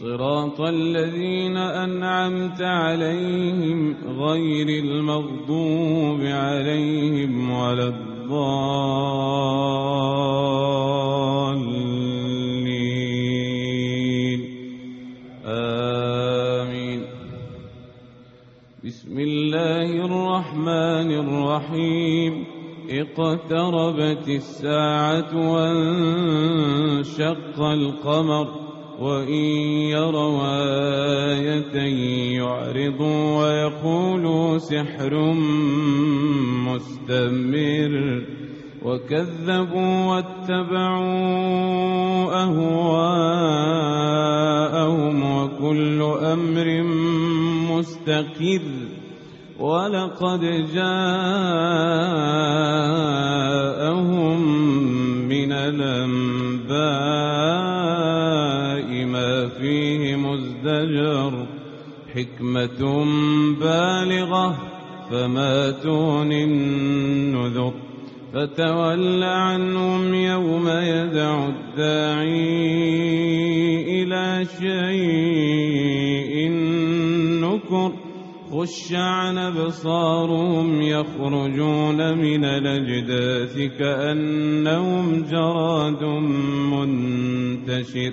صراط الذين أنعمت عليهم غير المغضوب عليهم ولا الضالين. آمين. بسم الله الرحمن الرحيم. اقتربت الساعة وانشق القمر. وإن يروا آية يعرضوا ويقولوا سحر مستمر وكذبوا واتبعوا أهواءهم وكل أمر مستقر ولقد جاءهم حكمة بالغة فما تغني النذر. فتول عنهم يوم يدعو الداعي إلى شيء نكر. خش عن أبصارهم يخرجون من الأجداث كأنهم جراد منتشر.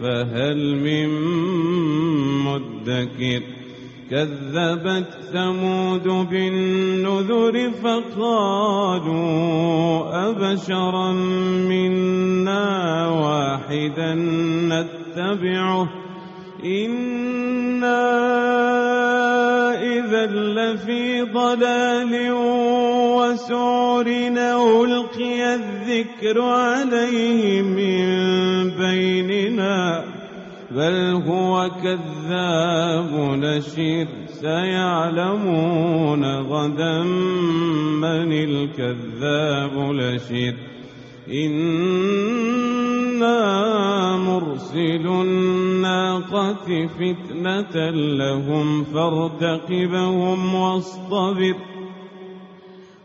فهل من مدكر كذبت ثمود بالنذر فقالوا أبشرا منا واحدا نتبعه إنا إذا لفي ضلال وسعر ألقي الذكر عليه من بيننا بل هو كذاب نشر سيعلمون غدا من الكذاب لشر. إنا مرسل الناقة فتنة لهم فارتقبهم واصطبر.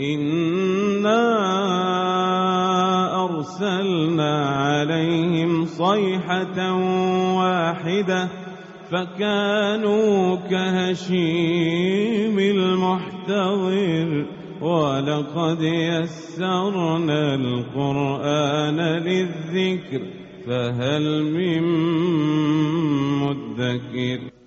إنا أرسلنا عليهم صيحة واحدة فكانوا كهشيم المحتضر ولقد يسرنا القرآن للذكر فهل من مدكر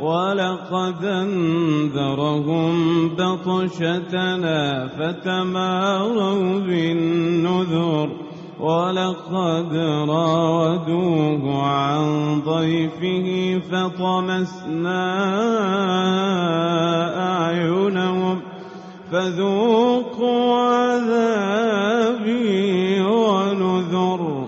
ولقد أنذرهم بطشتنا فتماروا بالنذر ولقد راودوه عن ضيفه فطمسنا أعينهم فذوقوا عذابي ونذر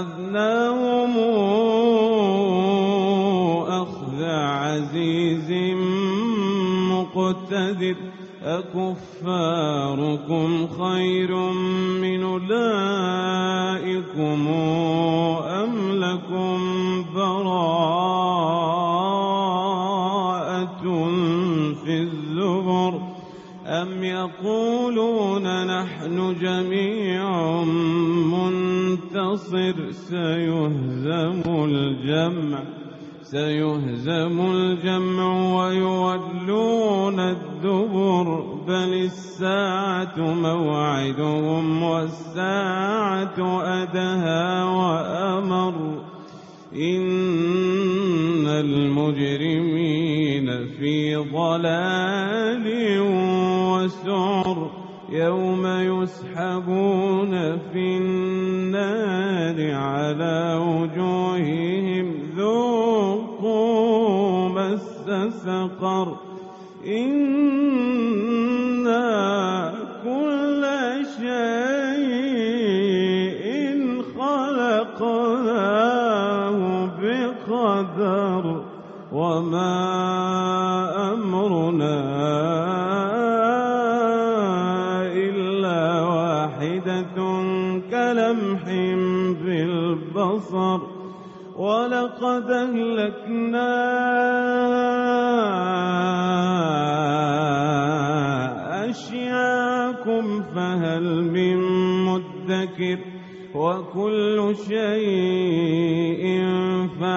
فأخذناهم أخذ عزيز مقتدر. أكفاركم بقدر وما أمرنا إلا واحدة كلمح بالبصر ولقد أهلكنا أشياكم فهل من مدكر؟ وكل شيء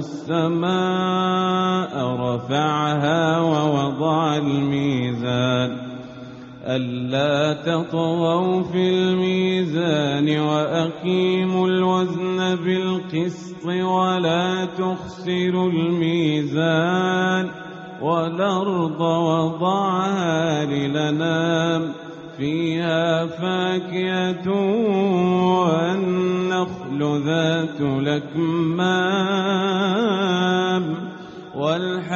والسماء رفعها ووضع الميزان ألا تطغوا في الميزان وأقيموا الوزن بالقسط ولا تخسروا الميزان والأرض وضعها للنام فيها فاكهة والنخل ذات الأكمام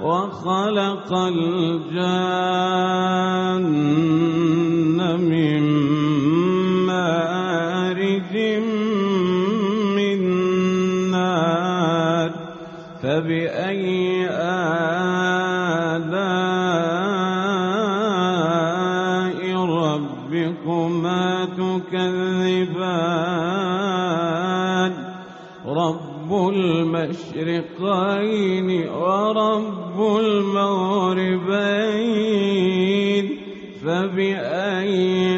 وخلق الجان من مارج من نار فبأي آلاء ربكما تكذبان؟ رب المشرقين ورب المغربين فبأي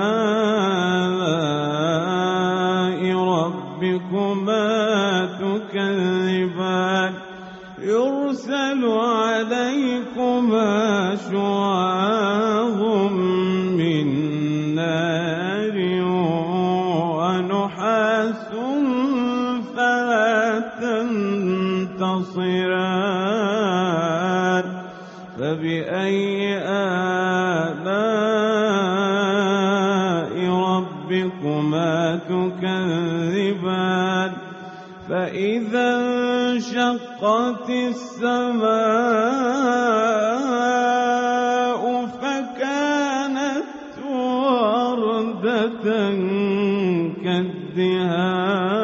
شواظ من نار ونحاس فلا تنتصران. فبأي آلاء ربكما تكذبان؟ فإذا انشقت السماء كالدهان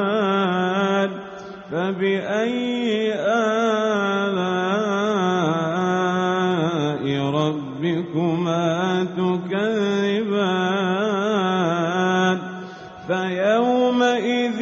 فبأي آلاء ربكما تكذبان؟ فيومئذ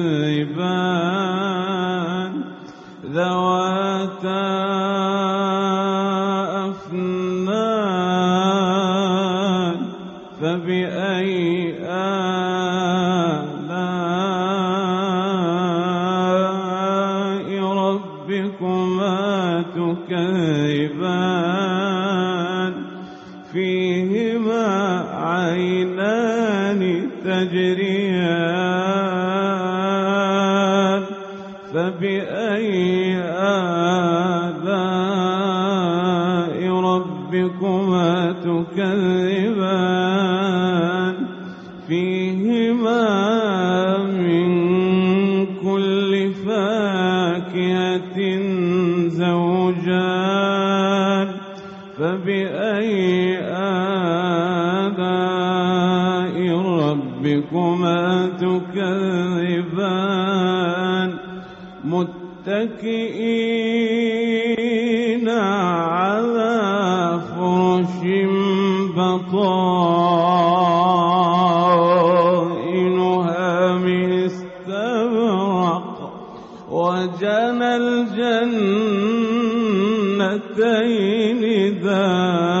ربكما تكذبان متكئين على فرش بطائنها من استبرق وجنى الجنتين دان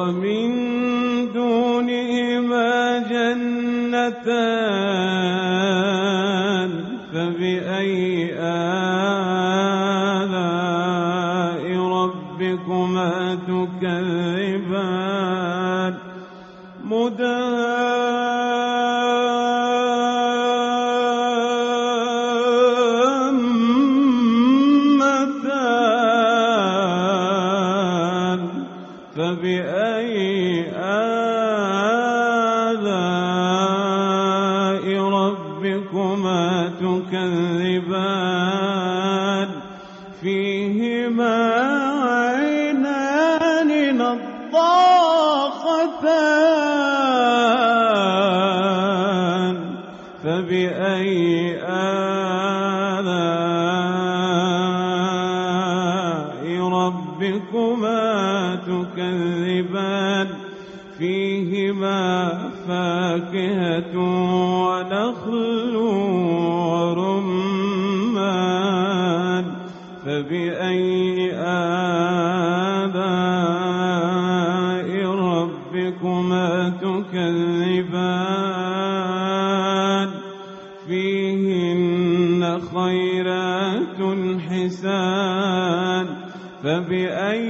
ومن دونهما جنتان فبأي آلاء ربكما تكذبان؟ مدهامتان فبأي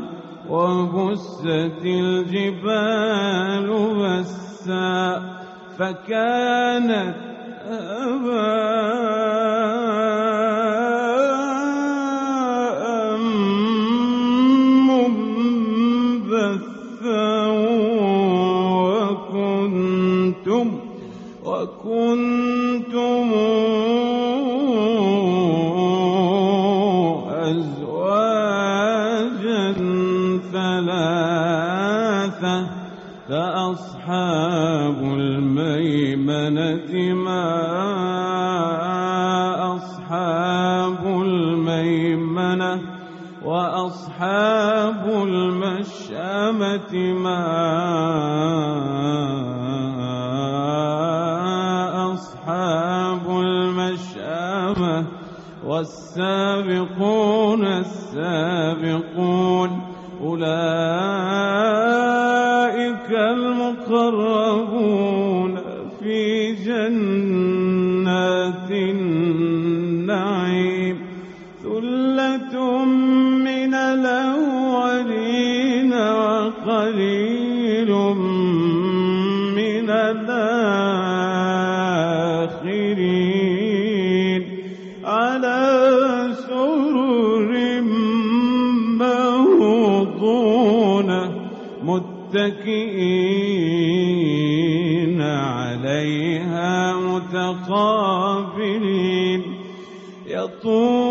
وبست الجبال بسا فكانت أباء أصحاب المشأمة ما أصحاب المشأمة والسابقون السابقون أولئك 不。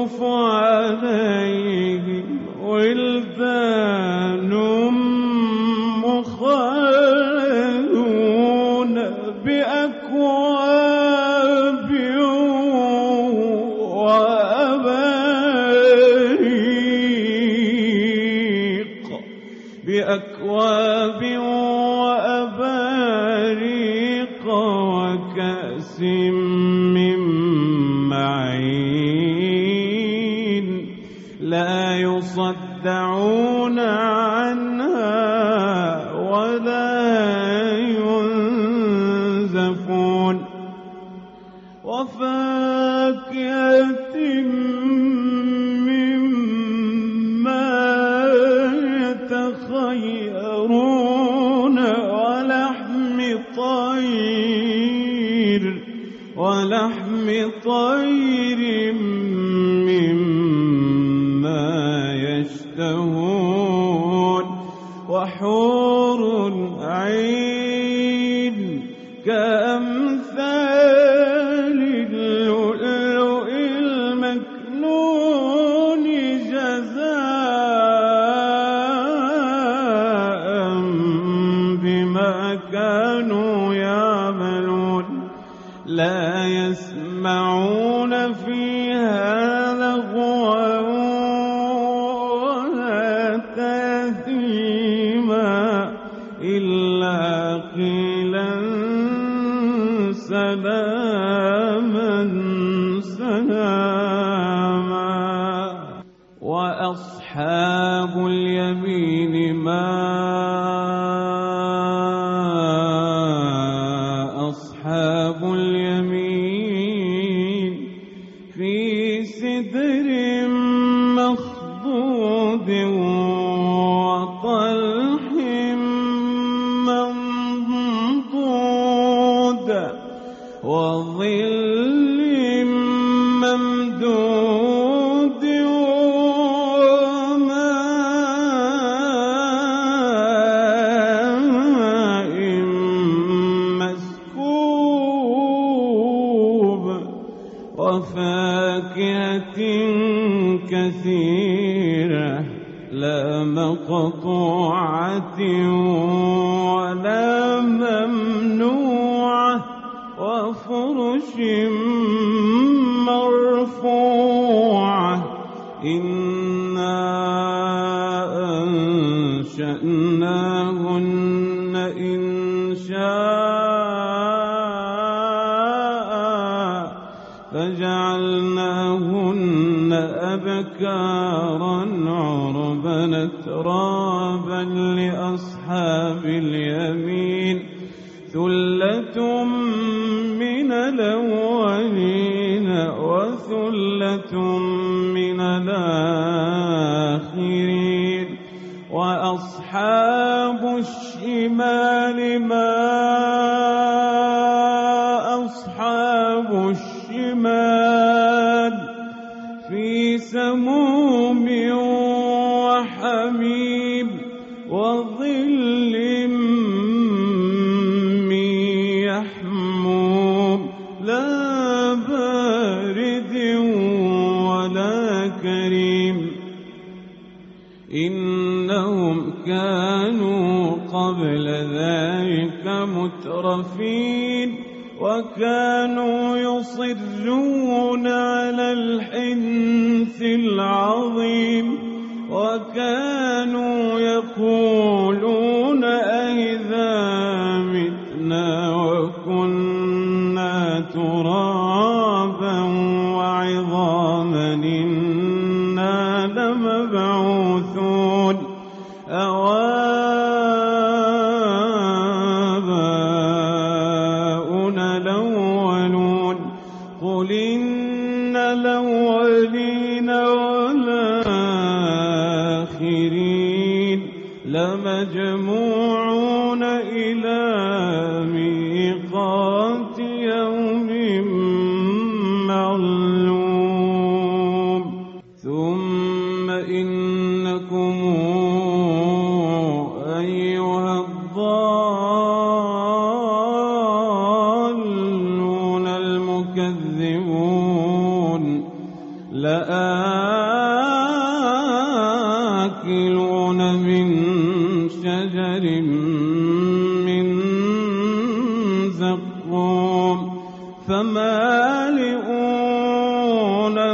كريم إنهم كانوا قبل ذلك مترفين وكانوا يصرون على الحنث العظيم وكانوا يقولون أئذا متنا وكنا ترى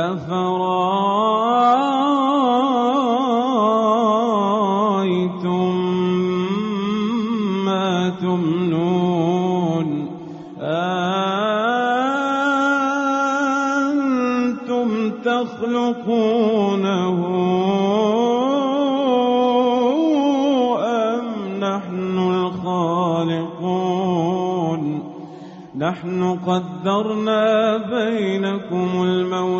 أفرأيتم ما تمنون؟ أنتم تخلقونه أم نحن الخالقون؟ نحن قدرنا بينكم الموت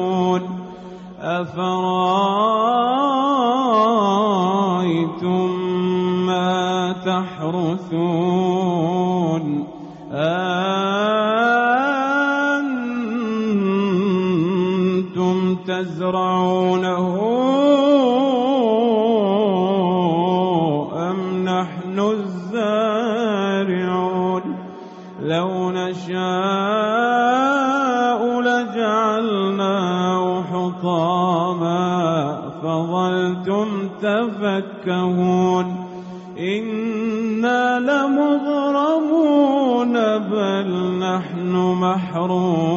أفرأيتم ما تحرثون تفكهون إنا لمغرمون بل نحن محرومون.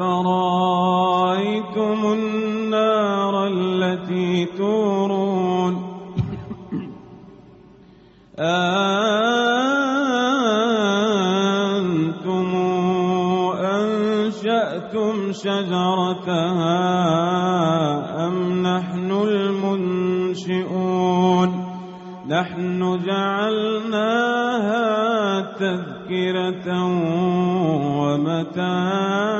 أفرأيتم النار التي تورون؟ أنتم أنشأتم شجرتها أم نحن المنشئون؟ نحن جعلناها تذكرة ومتاعا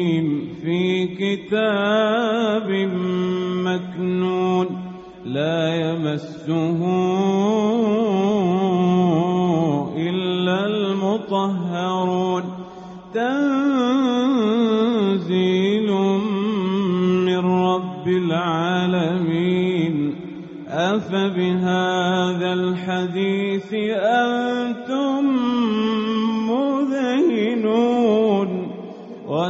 في كتاب مكنون لا يمسه إلا المطهرون. تنزيل من رب العالمين. أفبهذا الحديث أنتم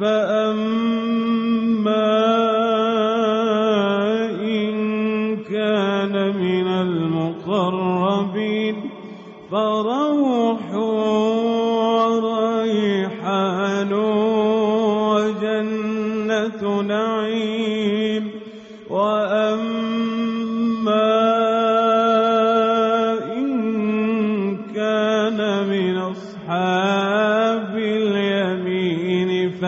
فأما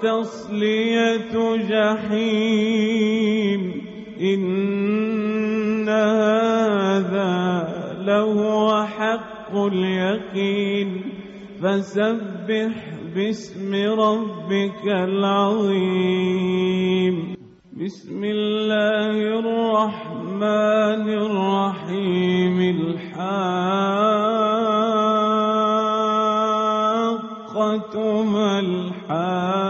وتصلية جحيم إن هذا لهو حق اليقين فسبح باسم ربك العظيم بسم الله الرحمن الرحيم الحاقة ما الحاقة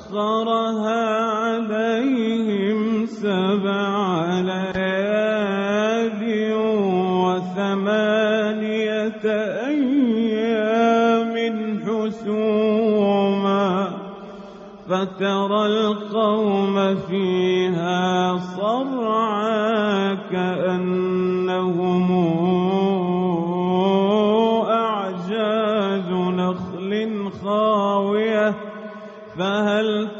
سخرها عليهم سبع ليال وثمانية أيام حسوما فترى القوم فيها صرعى كأنهم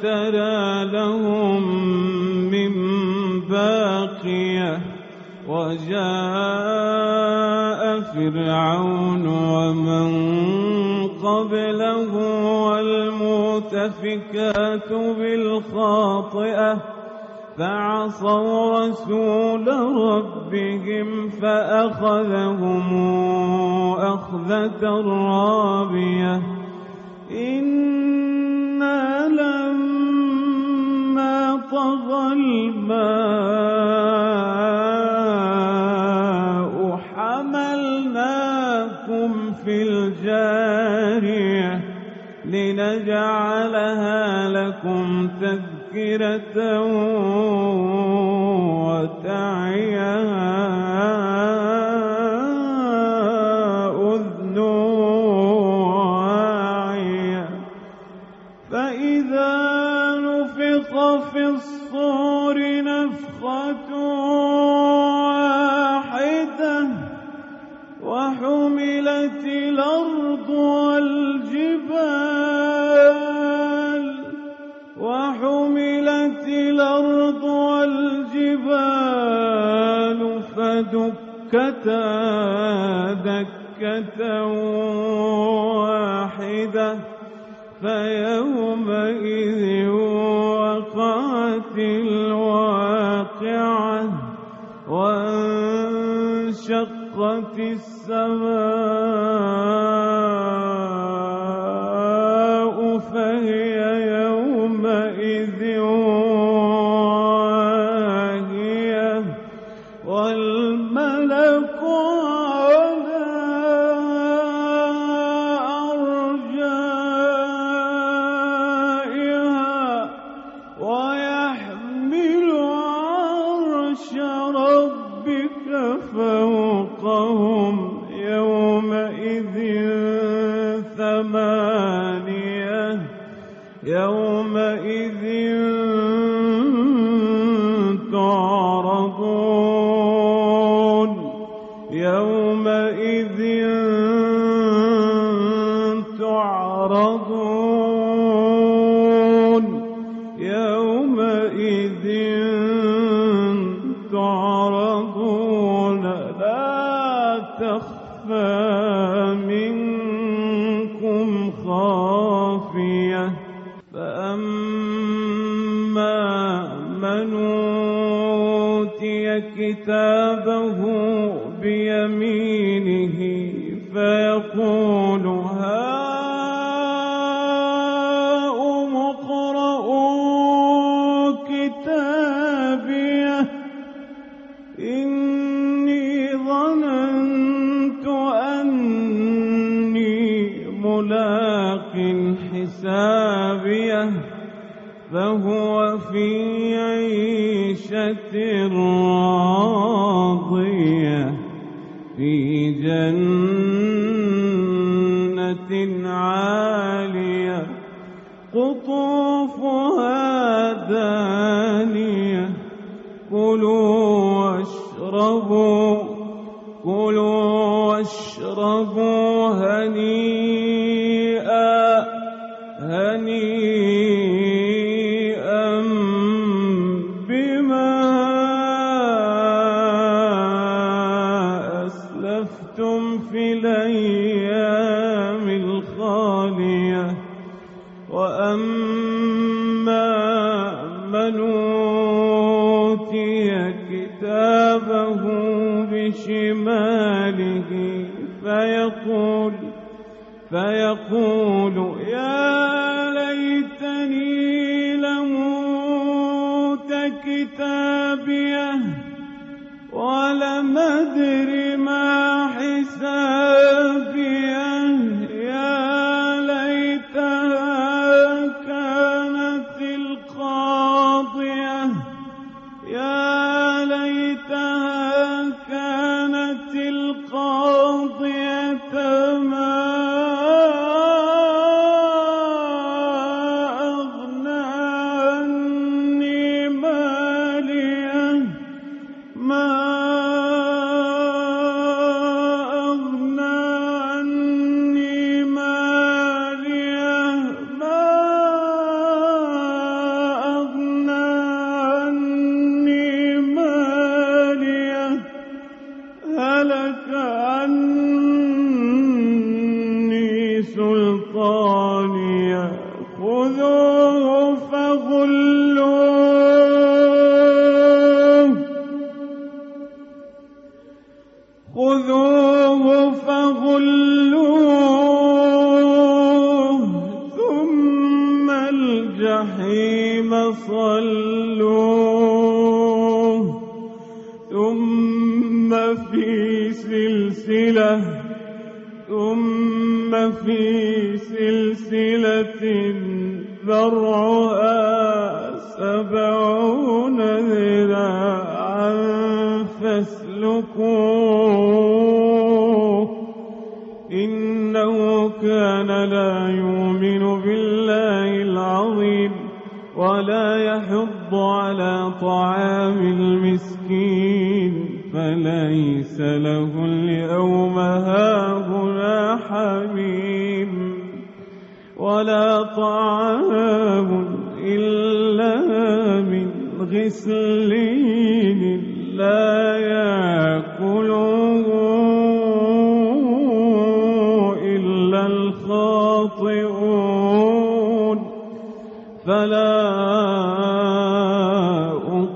ترى لهم من باقية وجاء فرعون ومن قبله والمؤتفكات بالخاطئة فعصوا رسول ربهم فأخذهم أخذة رابية. إنا طغى الماء حملناكم في الجارية لنجعلها لكم تذكرة وتعيها دكة دكة واحدة فيومئذ وقعت الواقعة وانشقت السماء. تشربوا كلوا واشربوا. فيقول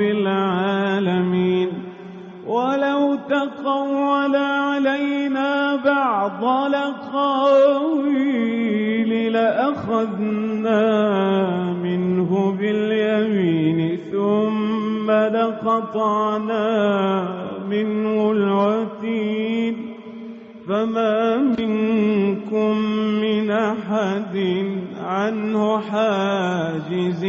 العالمين. ولو تقول علينا بعض الأقاويل لأخذنا منه باليمين ثم لقطعنا منه الوتين. فما منكم من أحد عنه حاجزين.